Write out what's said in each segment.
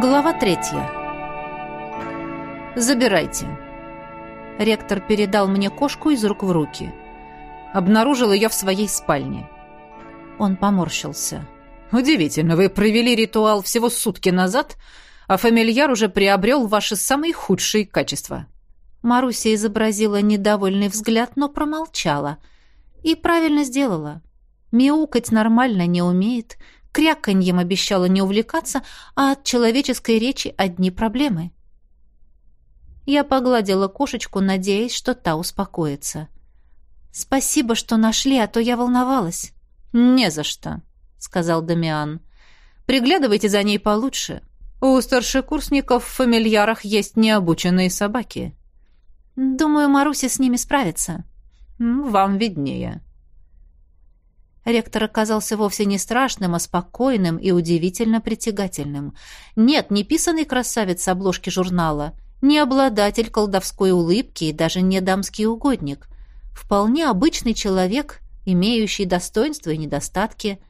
Глава третья. «Забирайте». Ректор передал мне кошку из рук в руки. Обнаружил ее в своей спальне. Он поморщился. «Удивительно, вы провели ритуал всего сутки назад, а фамильяр уже приобрел ваши самые худшие качества». Маруся изобразила недовольный взгляд, но промолчала. И правильно сделала. Мяукать нормально не умеет, кряканьем обещала не увлекаться, а от человеческой речи одни проблемы. Я погладила кошечку, надеясь, что та успокоится. «Спасибо, что нашли, а то я волновалась». «Не за что», — сказал Дамиан. «Приглядывайте за ней получше. У старшекурсников в фамильярах есть необученные собаки». «Думаю, Маруся с ними справится». «Вам виднее». Ректор оказался вовсе не страшным, а спокойным и удивительно притягательным. Нет, не писанный красавец с обложки журнала, не обладатель колдовской улыбки и даже не дамский угодник. Вполне обычный человек, имеющий достоинства и недостатки.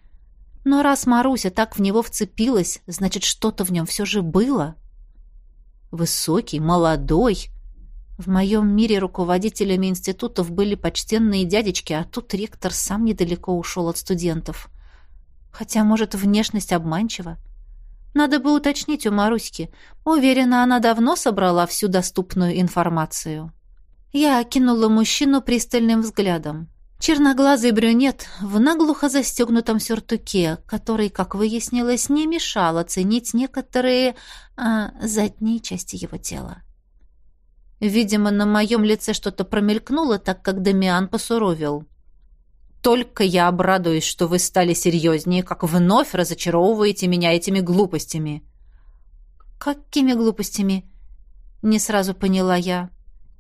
Но раз Маруся так в него вцепилась, значит, что-то в нем все же было. Высокий, молодой, в моем мире руководителями институтов были почтенные дядечки, а тут ректор сам недалеко ушел от студентов. Хотя, может, внешность обманчива. Надо бы уточнить у Маруськи. Уверена, она давно собрала всю доступную информацию. Я окинула мужчину пристальным взглядом. Черноглазый брюнет в наглухо застегнутом сюртуке, который, как выяснилось, не мешал оценить некоторые а, задние части его тела. Видимо, на моем лице что-то промелькнуло, так как Дамиан посуровил. «Только я обрадуюсь, что вы стали серьезнее, как вновь разочаровываете меня этими глупостями». «Какими глупостями?» Не сразу поняла я.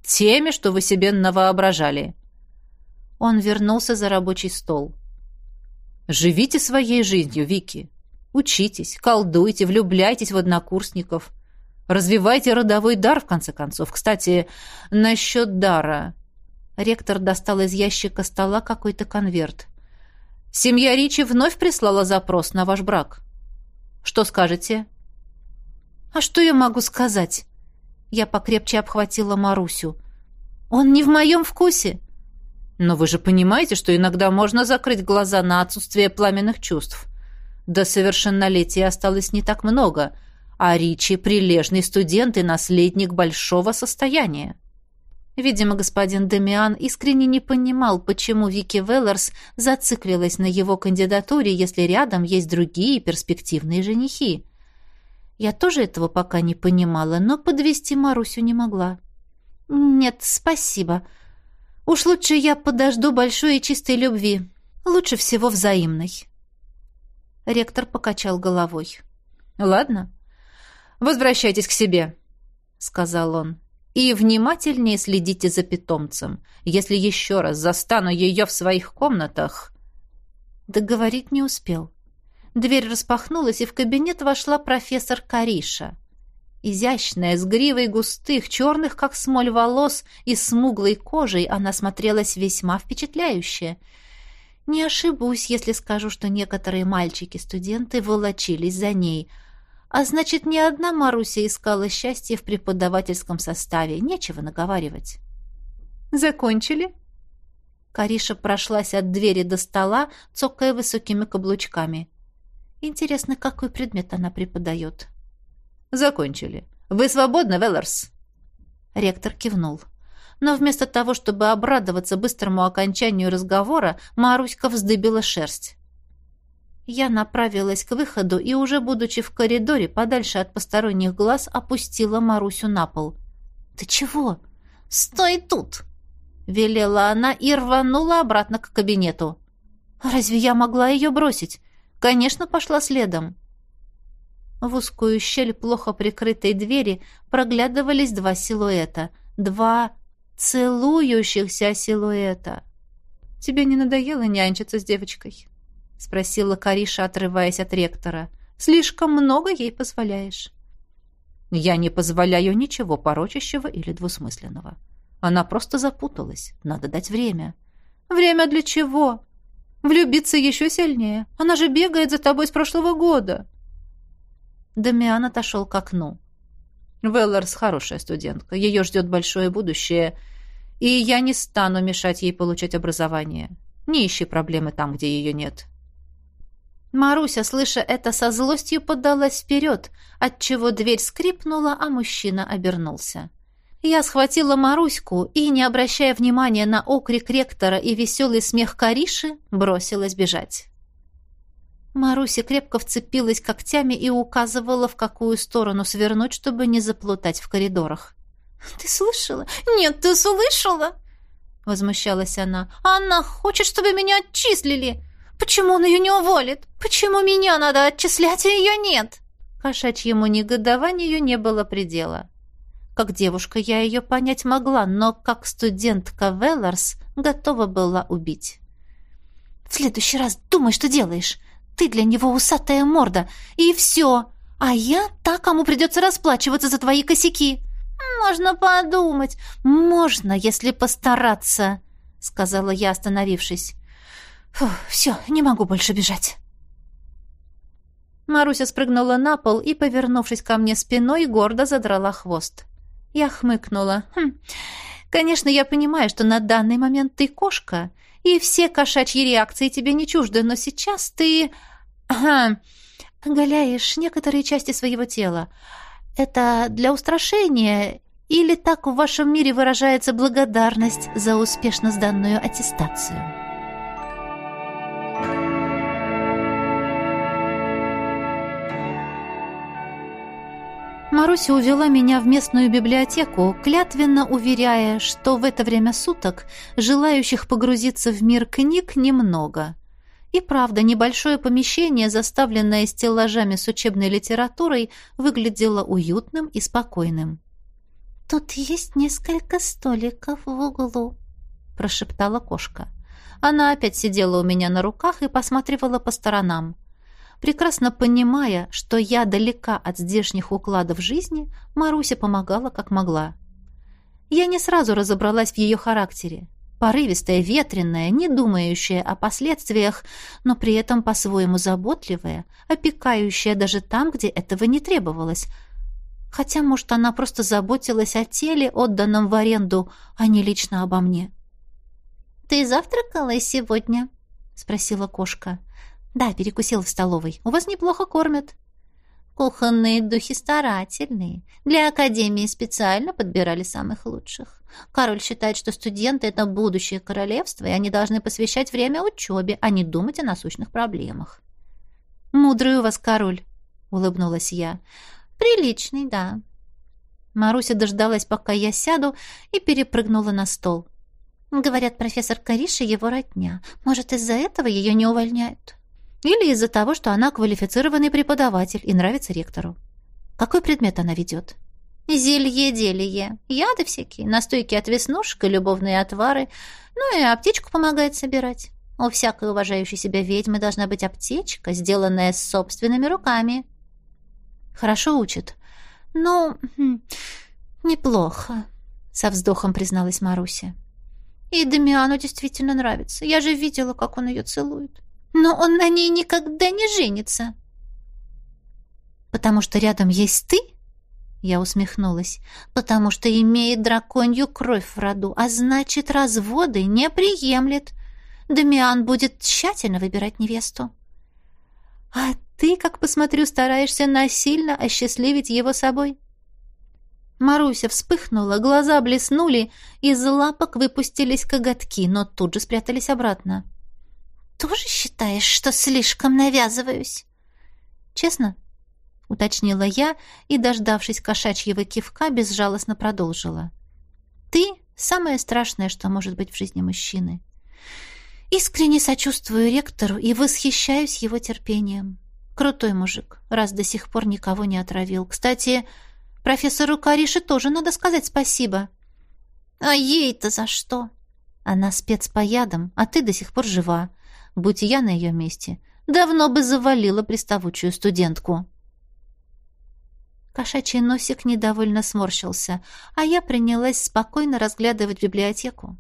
«Теми, что вы себе навоображали». Он вернулся за рабочий стол. «Живите своей жизнью, Вики. Учитесь, колдуйте, влюбляйтесь в однокурсников. Развивайте родовой дар, в конце концов. Кстати, насчет дара. Ректор достал из ящика стола какой-то конверт. Семья Ричи вновь прислала запрос на ваш брак. Что скажете? А что я могу сказать? Я покрепче обхватила Марусю. Он не в моем вкусе. Но вы же понимаете, что иногда можно закрыть глаза на отсутствие пламенных чувств. До совершеннолетия осталось не так много — а Ричи — прилежный студент и наследник большого состояния. Видимо, господин Демиан искренне не понимал, почему Вики Веллерс зациклилась на его кандидатуре, если рядом есть другие перспективные женихи. Я тоже этого пока не понимала, но подвести Марусю не могла. «Нет, спасибо. Уж лучше я подожду большой и чистой любви. Лучше всего взаимной». Ректор покачал головой. «Ладно, «Возвращайтесь к себе», — сказал он. «И внимательнее следите за питомцем. Если еще раз застану ее в своих комнатах...» Договорить не успел. Дверь распахнулась, и в кабинет вошла профессор Кариша. Изящная, с гривой густых, черных, как смоль волос, и смуглой кожей она смотрелась весьма впечатляюще. Не ошибусь, если скажу, что некоторые мальчики-студенты волочились за ней — а значит, ни одна Маруся искала счастье в преподавательском составе. Нечего наговаривать. «Закончили?» Кариша прошлась от двери до стола, цокая высокими каблучками. Интересно, какой предмет она преподает? «Закончили. Вы свободны, Веллерс?» Ректор кивнул. Но вместо того, чтобы обрадоваться быстрому окончанию разговора, Маруська вздыбила шерсть. Я направилась к выходу и, уже будучи в коридоре, подальше от посторонних глаз, опустила Марусю на пол. «Ты чего?» «Стой тут!» — велела она и рванула обратно к кабинету. «Разве я могла ее бросить?» «Конечно, пошла следом». В узкую щель плохо прикрытой двери проглядывались два силуэта. Два целующихся силуэта. «Тебе не надоело нянчиться с девочкой?» — спросила Кариша, отрываясь от ректора. «Слишком много ей позволяешь». «Я не позволяю ничего порочащего или двусмысленного. Она просто запуталась. Надо дать время». «Время для чего? Влюбиться еще сильнее. Она же бегает за тобой с прошлого года». Дамиан отошел к окну. Велларс хорошая студентка, ее ждет большое будущее, и я не стану мешать ей получать образование. Не ищи проблемы там, где ее нет. Маруся, слыша это, со злостью подалась вперед, отчего дверь скрипнула, а мужчина обернулся. Я схватила Маруську и, не обращая внимания на окрик ректора и веселый смех Кариши, бросилась бежать. Маруся крепко вцепилась когтями и указывала, в какую сторону свернуть, чтобы не заплутать в коридорах. «Ты слышала? Нет, ты слышала?» Возмущалась она. «Она хочет, чтобы меня отчислили. Почему он ее не уволит? Почему меня надо отчислять, а ее нет?» Кошачьему негодованию не было предела. Как девушка я ее понять могла, но как студентка Велларс готова была убить. «В следующий раз думай, что делаешь. Ты для него усатая морда, и все. А я та, кому придется расплачиваться за твои косяки». «Можно подумать. Можно, если постараться», — сказала я, остановившись. Все, не могу больше бежать. Маруся спрыгнула на пол и, повернувшись ко мне спиной, гордо задрала хвост. Я хмыкнула. Хм, конечно, я понимаю, что на данный момент ты кошка, и все кошачьи реакции тебе не чужды, но сейчас ты... Оголяешь некоторые части своего тела. Это для устрашения или так в вашем мире выражается благодарность за успешно сданную аттестацию? Маруся увела меня в местную библиотеку, клятвенно уверяя, что в это время суток желающих погрузиться в мир книг немного. И правда, небольшое помещение, заставленное стеллажами с учебной литературой, выглядело уютным и спокойным. «Тут есть несколько столиков в углу», — прошептала кошка. Она опять сидела у меня на руках и посматривала по сторонам. Прекрасно понимая, что я далека от здешних укладов жизни, Маруся помогала как могла. Я не сразу разобралась в ее характере. Порывистая, ветреная, не думающая о последствиях, но при этом по-своему заботливая, опекающая даже там, где этого не требовалось. Хотя, может, она просто заботилась о теле, отданном в аренду, а не лично обо мне. «Ты завтракала сегодня?» — спросила кошка. «Да, перекусил в столовой. У вас неплохо кормят». Кухонные духи старательные. Для Академии специально подбирали самых лучших. Король считает, что студенты — это будущее королевства, и они должны посвящать время учебе, а не думать о насущных проблемах. «Мудрый у вас король», — улыбнулась я. «Приличный, да». Маруся дождалась, пока я сяду, и перепрыгнула на стол. Говорят, профессор Кариши его родня. Может, из-за этого ее не увольняют? Или из-за того, что она квалифицированный преподаватель и нравится ректору. Какой предмет она ведет? Зелье-делие. Яды всякие, настойки от веснушек и любовные отвары. Ну и аптечку помогает собирать. У всякой уважающей себя ведьмы должна быть аптечка, сделанная собственными руками. Хорошо учит. Ну, хм, неплохо, со вздохом призналась Маруся. И Дамиану действительно нравится. Я же видела, как он ее целует. Но он на ней никогда не женится. Потому что рядом есть ты? Я усмехнулась. Потому что имеет драконью кровь в роду, а значит, разводы не приемлет. Дамиан будет тщательно выбирать невесту. А ты, как посмотрю, стараешься насильно осчастливить его собой. Маруся вспыхнула, глаза блеснули, из лапок выпустились коготки, но тут же спрятались обратно. — тоже считаешь, что слишком навязываюсь?» «Честно?» — уточнила я и, дождавшись кошачьего кивка, безжалостно продолжила. «Ты — самое страшное, что может быть в жизни мужчины. Искренне сочувствую ректору и восхищаюсь его терпением. Крутой мужик, раз до сих пор никого не отравил. Кстати, профессору Карише тоже надо сказать спасибо». «А ей-то за что?» «Она спец по ядам, а ты до сих пор жива. Будь я на ее месте, давно бы завалила приставучую студентку. Кошачий носик недовольно сморщился, а я принялась спокойно разглядывать библиотеку.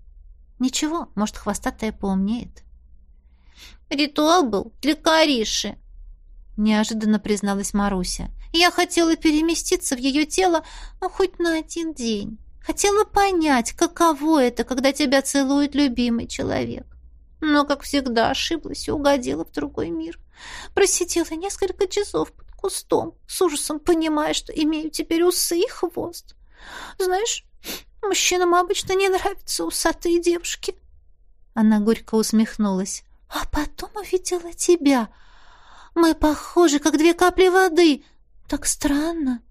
Ничего, может, хвостатая поумнеет. «Ритуал был для Кариши», неожиданно призналась Маруся. Я хотела переместиться в ее тело, ну, хоть на один день. Хотела понять, каково это, когда тебя целует любимый человек. Но, как всегда, ошиблась и угодила в другой мир. Просидела несколько часов под кустом, с ужасом понимая, что имею теперь усы и хвост. Знаешь, мужчинам обычно не нравятся усатые девушки. Она горько усмехнулась. А потом увидела тебя. Мы похожи, как две капли воды. Так странно.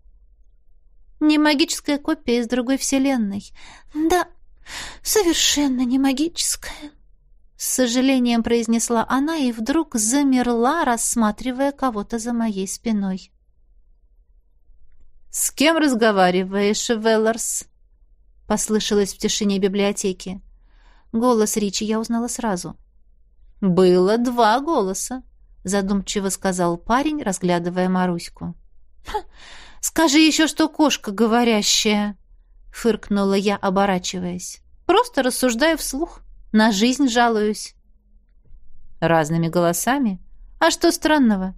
Не магическая копия из другой вселенной. Да, совершенно не магическая. С сожалением произнесла она и вдруг замерла, рассматривая кого-то за моей спиной. «С кем разговариваешь, Велларс?» Послышалось в тишине библиотеки. Голос Ричи я узнала сразу. «Было два голоса», — задумчиво сказал парень, разглядывая Маруську. «Скажи еще, что кошка говорящая», — фыркнула я, оборачиваясь. «Просто рассуждаю вслух». На жизнь жалуюсь. Разными голосами? А что странного?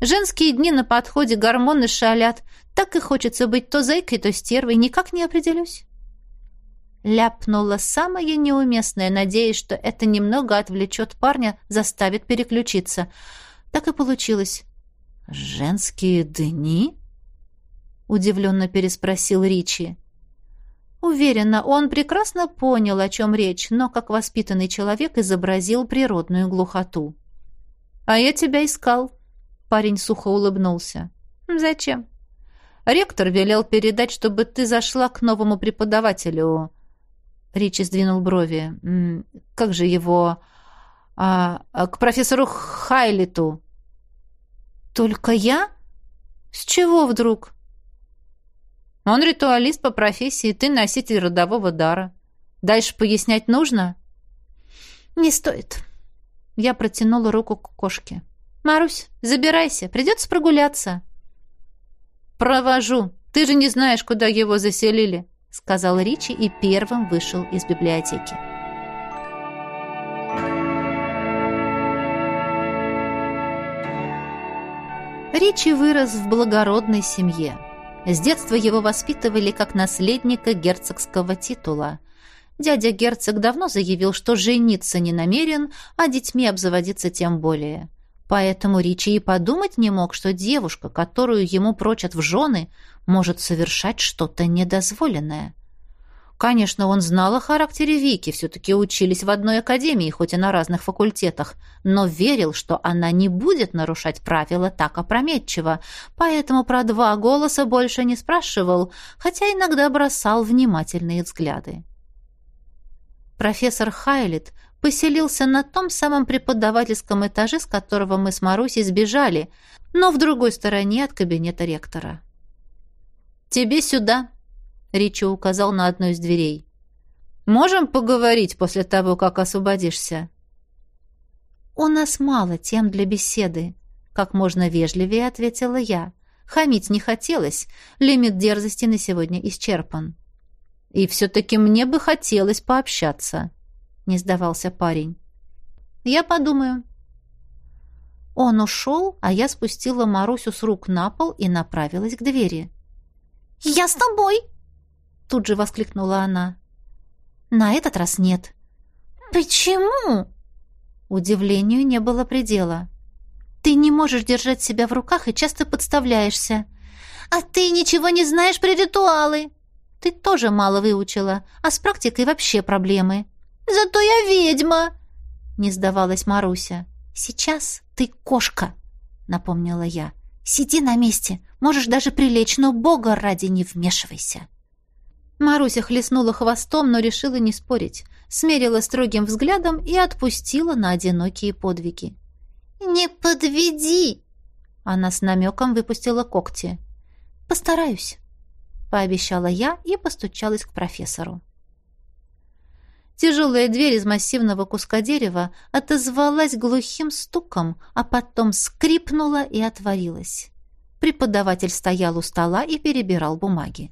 Женские дни на подходе, гормоны шалят. Так и хочется быть то зайкой, то стервой. Никак не определюсь. Ляпнула самое неуместное, надеясь, что это немного отвлечет парня, заставит переключиться. Так и получилось. «Женские дни?» — удивленно переспросил Ричи. Уверена, он прекрасно понял, о чем речь, но как воспитанный человек изобразил природную глухоту. «А я тебя искал», — парень сухо улыбнулся. «Зачем?» «Ректор велел передать, чтобы ты зашла к новому преподавателю». Ричи сдвинул брови. «Как же его...» а, а, «К профессору Хайлиту». «Только я? С чего вдруг?» Он ритуалист по профессии, ты носитель родового дара. Дальше пояснять нужно? Не стоит. Я протянула руку к кошке. Марусь, забирайся, придется прогуляться. Провожу. Ты же не знаешь, куда его заселили, сказал Ричи и первым вышел из библиотеки. Ричи вырос в благородной семье. С детства его воспитывали как наследника герцогского титула. Дядя герцог давно заявил, что жениться не намерен, а детьми обзаводиться тем более. Поэтому Ричи и подумать не мог, что девушка, которую ему прочат в жены, может совершать что-то недозволенное. Конечно, он знал о характере Вики, все-таки учились в одной академии, хоть и на разных факультетах, но верил, что она не будет нарушать правила так опрометчиво, поэтому про два голоса больше не спрашивал, хотя иногда бросал внимательные взгляды. Профессор Хайлит поселился на том самом преподавательском этаже, с которого мы с Марусей сбежали, но в другой стороне от кабинета ректора. «Тебе сюда», Ричи указал на одну из дверей. «Можем поговорить после того, как освободишься?» «У нас мало тем для беседы», — как можно вежливее ответила я. Хамить не хотелось, лимит дерзости на сегодня исчерпан. «И все-таки мне бы хотелось пообщаться», — не сдавался парень. «Я подумаю». Он ушел, а я спустила Марусю с рук на пол и направилась к двери. «Я с тобой!» Тут же воскликнула она. На этот раз нет. Почему? Удивлению не было предела. Ты не можешь держать себя в руках и часто подставляешься. А ты ничего не знаешь про ритуалы. Ты тоже мало выучила, а с практикой вообще проблемы. Зато я ведьма, не сдавалась Маруся. Сейчас ты кошка, напомнила я. Сиди на месте, можешь даже прилечь, но бога ради не вмешивайся. Маруся хлестнула хвостом, но решила не спорить. Смерила строгим взглядом и отпустила на одинокие подвиги. «Не подведи!» Она с намеком выпустила когти. «Постараюсь», — пообещала я и постучалась к профессору. Тяжелая дверь из массивного куска дерева отозвалась глухим стуком, а потом скрипнула и отворилась. Преподаватель стоял у стола и перебирал бумаги.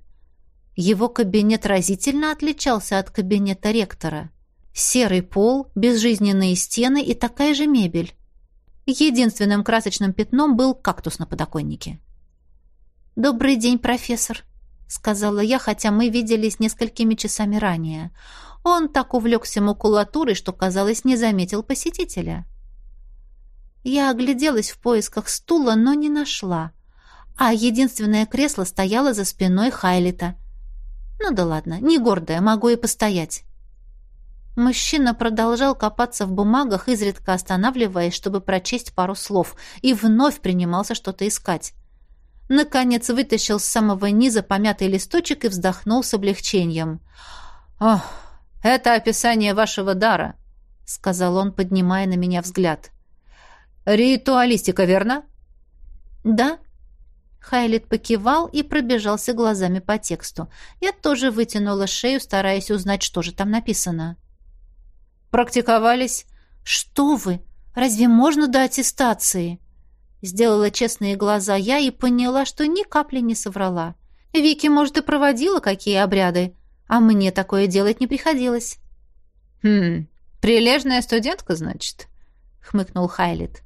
Его кабинет разительно отличался от кабинета ректора. Серый пол, безжизненные стены и такая же мебель. Единственным красочным пятном был кактус на подоконнике. «Добрый день, профессор», — сказала я, хотя мы виделись несколькими часами ранее. Он так увлекся макулатурой, что, казалось, не заметил посетителя. Я огляделась в поисках стула, но не нашла. А единственное кресло стояло за спиной Хайлита. Ну да ладно, не гордая, могу и постоять. Мужчина продолжал копаться в бумагах, изредка останавливаясь, чтобы прочесть пару слов, и вновь принимался что-то искать. Наконец вытащил с самого низа помятый листочек и вздохнул с облегчением. «Ох, это описание вашего дара», — сказал он, поднимая на меня взгляд. «Ритуалистика, верно?» «Да». Хайлит покивал и пробежался глазами по тексту. Я тоже вытянула шею, стараясь узнать, что же там написано. «Практиковались?» «Что вы? Разве можно до аттестации?» Сделала честные глаза я и поняла, что ни капли не соврала. Вики, может, и проводила какие обряды, а мне такое делать не приходилось. «Хм, прилежная студентка, значит?» — хмыкнул Хайлит.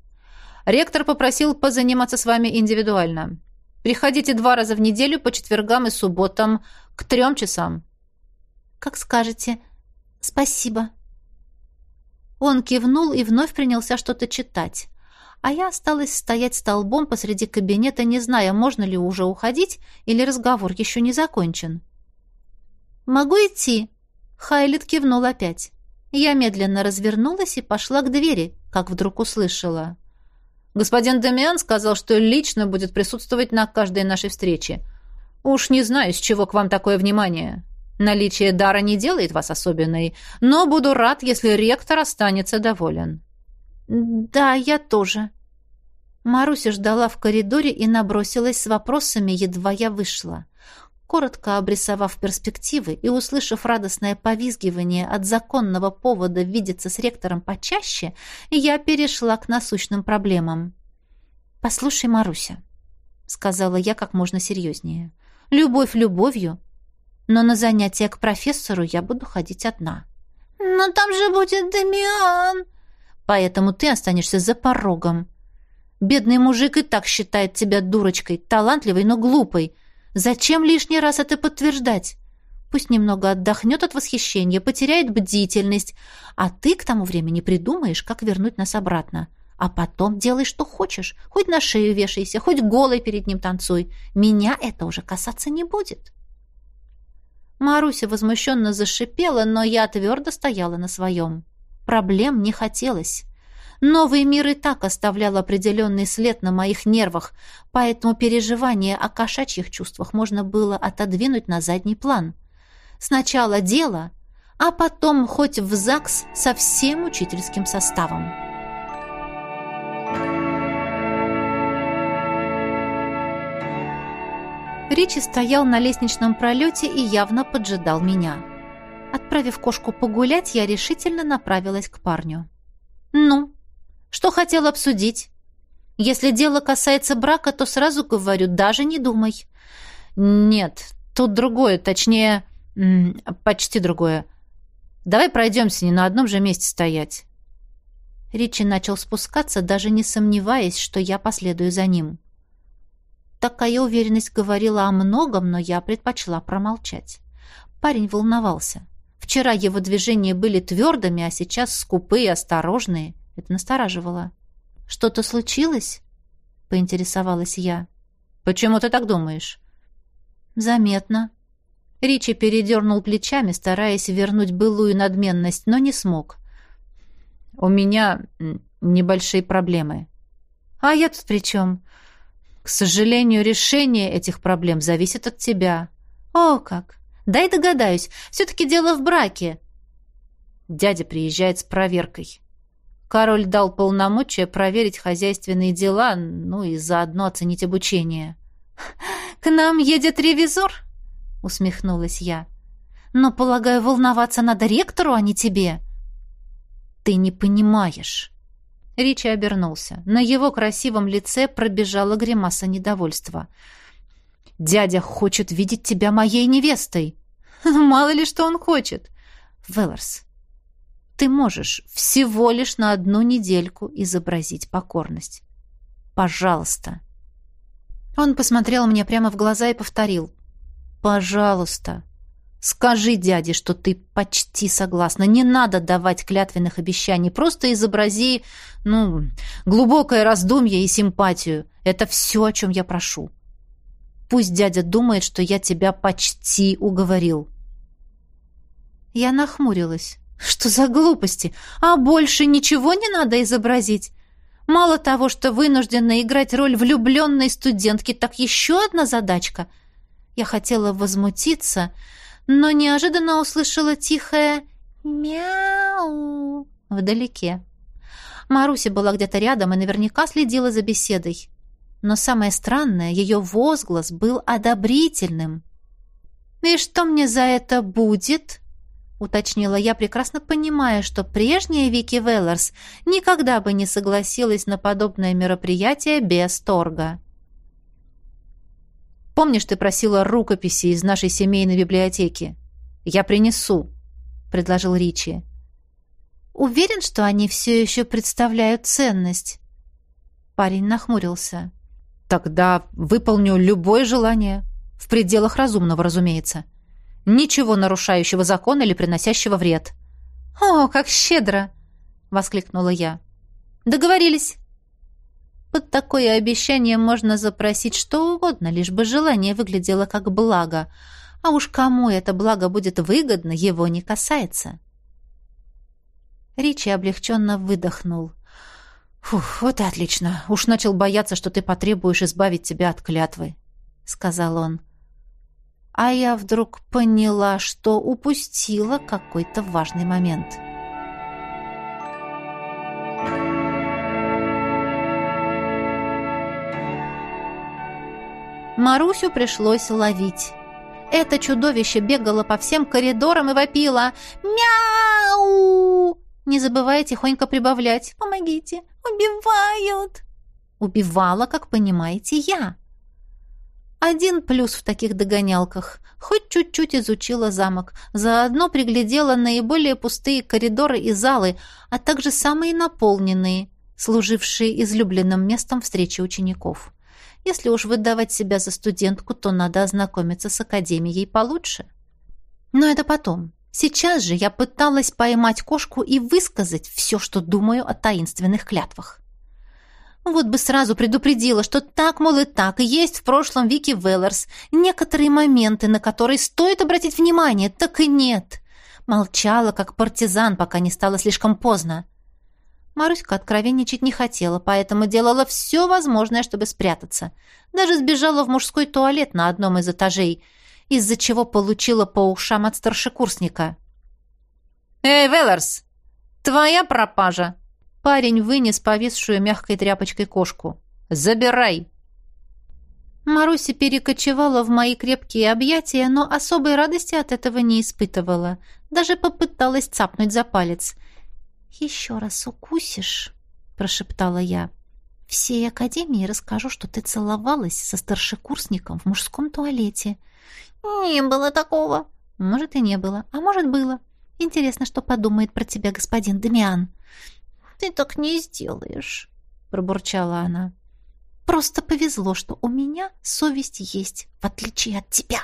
Ректор попросил позаниматься с вами индивидуально. Приходите два раза в неделю по четвергам и субботам к трем часам». «Как скажете. Спасибо». Он кивнул и вновь принялся что-то читать. А я осталась стоять столбом посреди кабинета, не зная, можно ли уже уходить или разговор еще не закончен. «Могу идти?» Хайлит кивнул опять. Я медленно развернулась и пошла к двери, как вдруг услышала. Господин Демиан сказал, что лично будет присутствовать на каждой нашей встрече. Уж не знаю, с чего к вам такое внимание. Наличие дара не делает вас особенной, но буду рад, если ректор останется доволен». «Да, я тоже». Маруся ждала в коридоре и набросилась с вопросами, едва я вышла. Коротко обрисовав перспективы и услышав радостное повизгивание от законного повода видеться с ректором почаще, я перешла к насущным проблемам. «Послушай, Маруся», — сказала я как можно серьезнее, — «любовь любовью, но на занятия к профессору я буду ходить одна». «Но там же будет Демиан!» «Поэтому ты останешься за порогом. Бедный мужик и так считает тебя дурочкой, талантливой, но глупой». Зачем лишний раз это подтверждать? Пусть немного отдохнет от восхищения, потеряет бдительность, а ты к тому времени придумаешь, как вернуть нас обратно. А потом делай, что хочешь. Хоть на шею вешайся, хоть голой перед ним танцуй. Меня это уже касаться не будет. Маруся возмущенно зашипела, но я твердо стояла на своем. Проблем не хотелось. Новый мир и так оставлял определенный след на моих нервах, поэтому переживания о кошачьих чувствах можно было отодвинуть на задний план. Сначала дело, а потом хоть в ЗАГС со всем учительским составом. Ричи стоял на лестничном пролете и явно поджидал меня. Отправив кошку погулять, я решительно направилась к парню. «Ну, что хотел обсудить? Если дело касается брака, то сразу говорю, даже не думай. Нет, тут другое, точнее, почти другое. Давай пройдемся, не на одном же месте стоять. Ричи начал спускаться, даже не сомневаясь, что я последую за ним. Такая уверенность говорила о многом, но я предпочла промолчать. Парень волновался. Вчера его движения были твердыми, а сейчас скупые осторожные. Это настораживало. «Что-то случилось?» — поинтересовалась я. «Почему ты так думаешь?» «Заметно». Ричи передернул плечами, стараясь вернуть былую надменность, но не смог. «У меня небольшие проблемы». «А я тут при чем?» «К сожалению, решение этих проблем зависит от тебя». «О, как! Дай догадаюсь, все-таки дело в браке». Дядя приезжает с проверкой. Король дал полномочия проверить хозяйственные дела, ну и заодно оценить обучение. «К нам едет ревизор?» — усмехнулась я. «Но, полагаю, волноваться надо ректору, а не тебе». «Ты не понимаешь». Ричи обернулся. На его красивом лице пробежала гримаса недовольства. «Дядя хочет видеть тебя моей невестой». «Мало ли что он хочет». «Велларс, ты можешь всего лишь на одну недельку изобразить покорность. Пожалуйста. Он посмотрел мне прямо в глаза и повторил. «Пожалуйста, скажи дяде, что ты почти согласна. Не надо давать клятвенных обещаний. Просто изобрази, ну, глубокое раздумье и симпатию. Это все, о чем я прошу. Пусть дядя думает, что я тебя почти уговорил». Я нахмурилась. «Что за глупости? А больше ничего не надо изобразить? Мало того, что вынуждена играть роль влюбленной студентки, так еще одна задачка. Я хотела возмутиться, но неожиданно услышала тихое «мяу» вдалеке. Маруся была где-то рядом и наверняка следила за беседой. Но самое странное, ее возглас был одобрительным. «И что мне за это будет?» — уточнила я, прекрасно понимая, что прежняя Вики Веллерс никогда бы не согласилась на подобное мероприятие без торга. «Помнишь, ты просила рукописи из нашей семейной библиотеки? Я принесу», — предложил Ричи. «Уверен, что они все еще представляют ценность?» Парень нахмурился. «Тогда выполню любое желание. В пределах разумного, разумеется». Ничего нарушающего закон или приносящего вред. «О, как щедро!» — воскликнула я. «Договорились!» Под такое обещание можно запросить что угодно, лишь бы желание выглядело как благо. А уж кому это благо будет выгодно, его не касается. Ричи облегченно выдохнул. «Фух, вот и отлично. Уж начал бояться, что ты потребуешь избавить тебя от клятвы», — сказал он а я вдруг поняла, что упустила какой-то важный момент. Марусю пришлось ловить. Это чудовище бегало по всем коридорам и вопило «Мяу!» Не забывая тихонько прибавлять «Помогите! Убивают!» Убивала, как понимаете, я. Один плюс в таких догонялках. Хоть чуть-чуть изучила замок, заодно приглядела наиболее пустые коридоры и залы, а также самые наполненные, служившие излюбленным местом встречи учеников. Если уж выдавать себя за студентку, то надо ознакомиться с академией получше. Но это потом. Сейчас же я пыталась поймать кошку и высказать все, что думаю о таинственных клятвах. Вот бы сразу предупредила, что так, мол, и так, есть в прошлом Вики Веллерс. Некоторые моменты, на которые стоит обратить внимание, так и нет. Молчала, как партизан, пока не стало слишком поздно. Маруська откровенничать не хотела, поэтому делала все возможное, чтобы спрятаться. Даже сбежала в мужской туалет на одном из этажей, из-за чего получила по ушам от старшекурсника. «Эй, Веллерс, твоя пропажа!» Парень вынес повисшую мягкой тряпочкой кошку. «Забирай!» Маруся перекочевала в мои крепкие объятия, но особой радости от этого не испытывала. Даже попыталась цапнуть за палец. «Еще раз укусишь?» — прошептала я. «Всей академии расскажу, что ты целовалась со старшекурсником в мужском туалете». «Не было такого». «Может, и не было, а может, было. Интересно, что подумает про тебя господин Дамиан». Ты так не сделаешь, пробурчала она. Просто повезло, что у меня совесть есть, в отличие от тебя.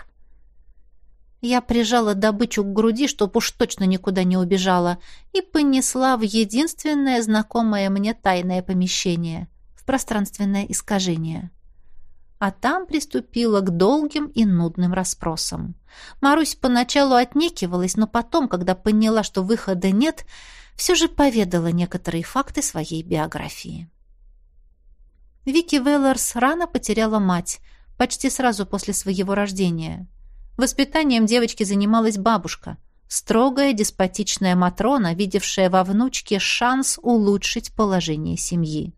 Я прижала добычу к груди, чтоб уж точно никуда не убежала, и понесла в единственное знакомое мне тайное помещение, в пространственное искажение. А там приступила к долгим и нудным расспросам. Марусь поначалу отнекивалась, но потом, когда поняла, что выхода нет, все же поведала некоторые факты своей биографии. Вики Веллерс рано потеряла мать, почти сразу после своего рождения. Воспитанием девочки занималась бабушка, строгая деспотичная Матрона, видевшая во внучке шанс улучшить положение семьи.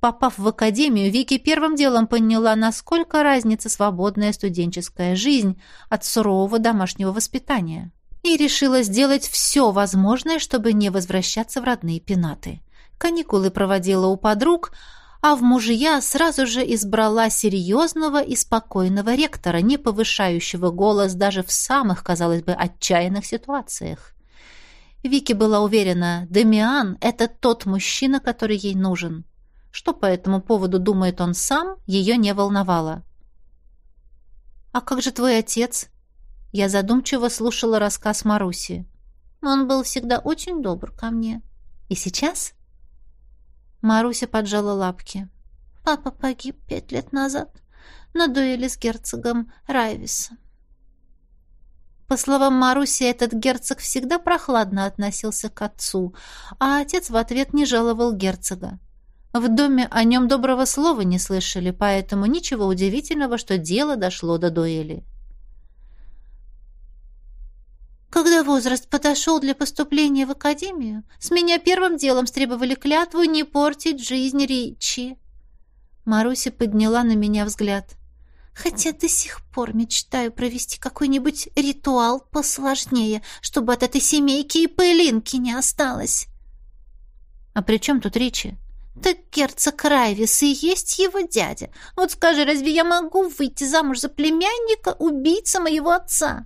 Попав в академию, Вики первым делом поняла, насколько разница свободная студенческая жизнь от сурового домашнего воспитания и решила сделать все возможное, чтобы не возвращаться в родные пенаты. Каникулы проводила у подруг, а в мужья сразу же избрала серьезного и спокойного ректора, не повышающего голос даже в самых, казалось бы, отчаянных ситуациях. Вики была уверена, Демиан — это тот мужчина, который ей нужен. Что по этому поводу думает он сам, ее не волновало. «А как же твой отец?» Я задумчиво слушала рассказ Маруси. «Он был всегда очень добр ко мне». «И сейчас?» Маруся поджала лапки. «Папа погиб пять лет назад на дуэли с герцогом Райвисом. По словам Маруси, этот герцог всегда прохладно относился к отцу, а отец в ответ не жаловал герцога. В доме о нем доброго слова не слышали, поэтому ничего удивительного, что дело дошло до дуэли. Когда возраст подошел для поступления в академию, с меня первым делом стребовали клятву не портить жизнь Ричи. Маруся подняла на меня взгляд. Хотя до сих пор мечтаю провести какой-нибудь ритуал посложнее, чтобы от этой семейки и пылинки не осталось. А при чем тут Ричи? Так герцог Райвис и есть его дядя. Вот скажи, разве я могу выйти замуж за племянника, убийца моего отца?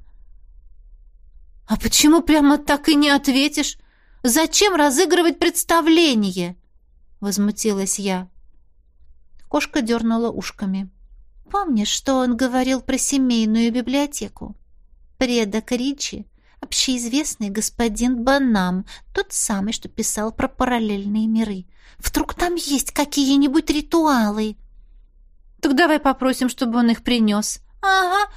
А почему прямо так и не ответишь? Зачем разыгрывать представление? Возмутилась я. Кошка дернула ушками. Помнишь, что он говорил про семейную библиотеку? Предок Ричи, общеизвестный господин Банам, тот самый, что писал про параллельные миры. Вдруг там есть какие-нибудь ритуалы? Так давай попросим, чтобы он их принес. Ага,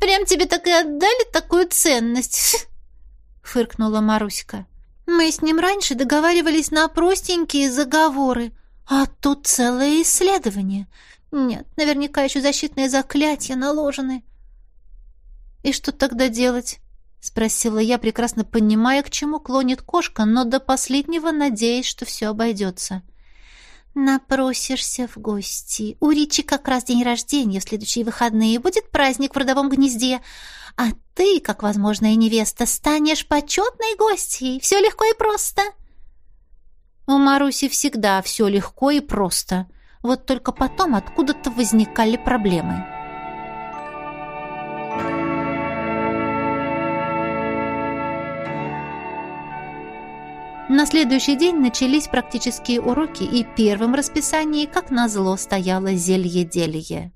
прям тебе так и отдали такую ценность, фыркнула Маруська. Мы с ним раньше договаривались на простенькие заговоры, а тут целое исследование — нет, наверняка еще защитные заклятия наложены. И что тогда делать? Спросила я, прекрасно понимая, к чему клонит кошка, но до последнего надеясь, что все обойдется. Напросишься в гости. У Ричи как раз день рождения, в следующие выходные будет праздник в родовом гнезде. А ты, как возможная невеста, станешь почетной гостьей. Все легко и просто. У Маруси всегда все легко и просто — вот только потом откуда-то возникали проблемы. На следующий день начались практические уроки, и первым расписании, как назло, стояло зелье-делье.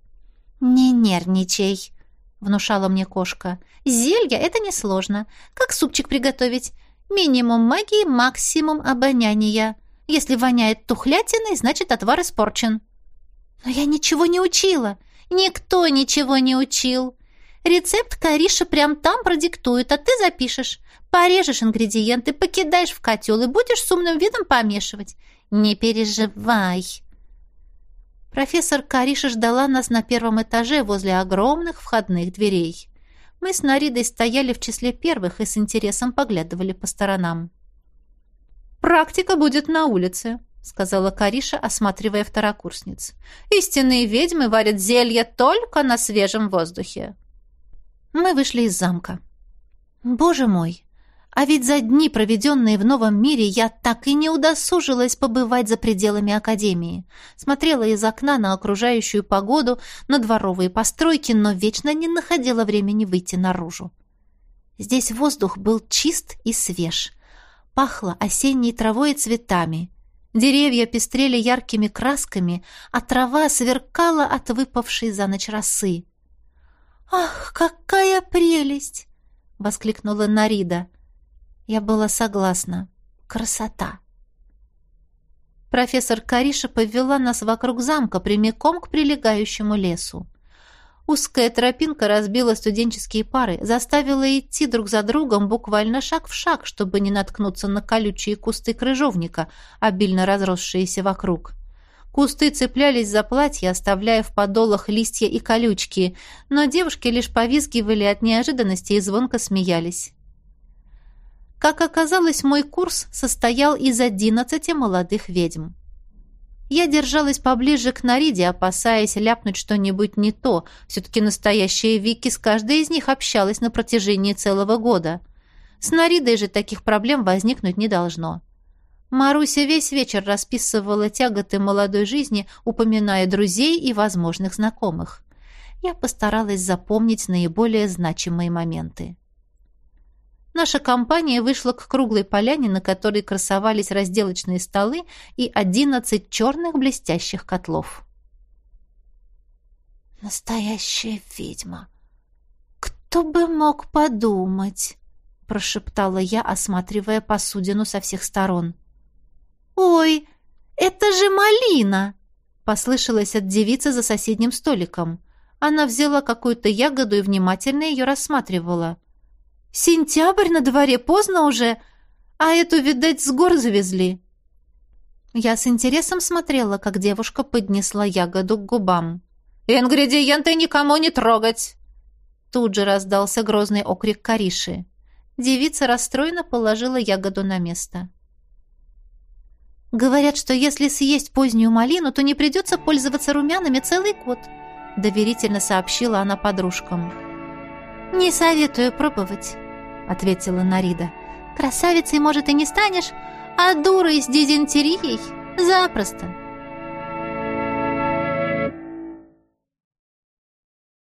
«Не нервничай», — внушала мне кошка. «Зелье — это несложно. Как супчик приготовить? Минимум магии, максимум обоняния. Если воняет тухлятиной, значит, отвар испорчен». «Но я ничего не учила». «Никто ничего не учил. Рецепт Кариша прям там продиктует, а ты запишешь. Порежешь ингредиенты, покидаешь в котел и будешь с умным видом помешивать. Не переживай». Профессор Кариша ждала нас на первом этаже возле огромных входных дверей. Мы с Наридой стояли в числе первых и с интересом поглядывали по сторонам. «Практика будет на улице», — сказала Кариша, осматривая второкурсниц. «Истинные ведьмы варят зелья только на свежем воздухе». Мы вышли из замка. «Боже мой! А ведь за дни, проведенные в новом мире, я так и не удосужилась побывать за пределами Академии. Смотрела из окна на окружающую погоду, на дворовые постройки, но вечно не находила времени выйти наружу. Здесь воздух был чист и свеж» пахло осенней травой и цветами. Деревья пестрели яркими красками, а трава сверкала от выпавшей за ночь росы. «Ах, какая прелесть!» — воскликнула Нарида. Я была согласна. Красота! Профессор Кариша повела нас вокруг замка прямиком к прилегающему лесу. Узкая тропинка разбила студенческие пары, заставила идти друг за другом буквально шаг в шаг, чтобы не наткнуться на колючие кусты крыжовника, обильно разросшиеся вокруг. Кусты цеплялись за платья, оставляя в подолах листья и колючки, но девушки лишь повизгивали от неожиданности и звонко смеялись. Как оказалось, мой курс состоял из одиннадцати молодых ведьм. Я держалась поближе к Нариде, опасаясь ляпнуть что-нибудь не то. Все-таки настоящая Вики с каждой из них общалась на протяжении целого года. С Наридой же таких проблем возникнуть не должно. Маруся весь вечер расписывала тяготы молодой жизни, упоминая друзей и возможных знакомых. Я постаралась запомнить наиболее значимые моменты. Наша компания вышла к круглой поляне, на которой красовались разделочные столы и одиннадцать черных блестящих котлов. «Настоящая ведьма! Кто бы мог подумать?» — прошептала я, осматривая посудину со всех сторон. «Ой, это же малина!» — послышалось от девицы за соседним столиком. Она взяла какую-то ягоду и внимательно ее рассматривала. «Сентябрь на дворе, поздно уже, а эту, видать, с гор завезли». Я с интересом смотрела, как девушка поднесла ягоду к губам. «Ингредиенты никому не трогать!» Тут же раздался грозный окрик Кариши. Девица расстроенно положила ягоду на место. «Говорят, что если съесть позднюю малину, то не придется пользоваться румянами целый год», — доверительно сообщила она подружкам. «Не советую пробовать», — ответила Нарида. «Красавицей, может, и не станешь, а дурой с дизентерией — запросто.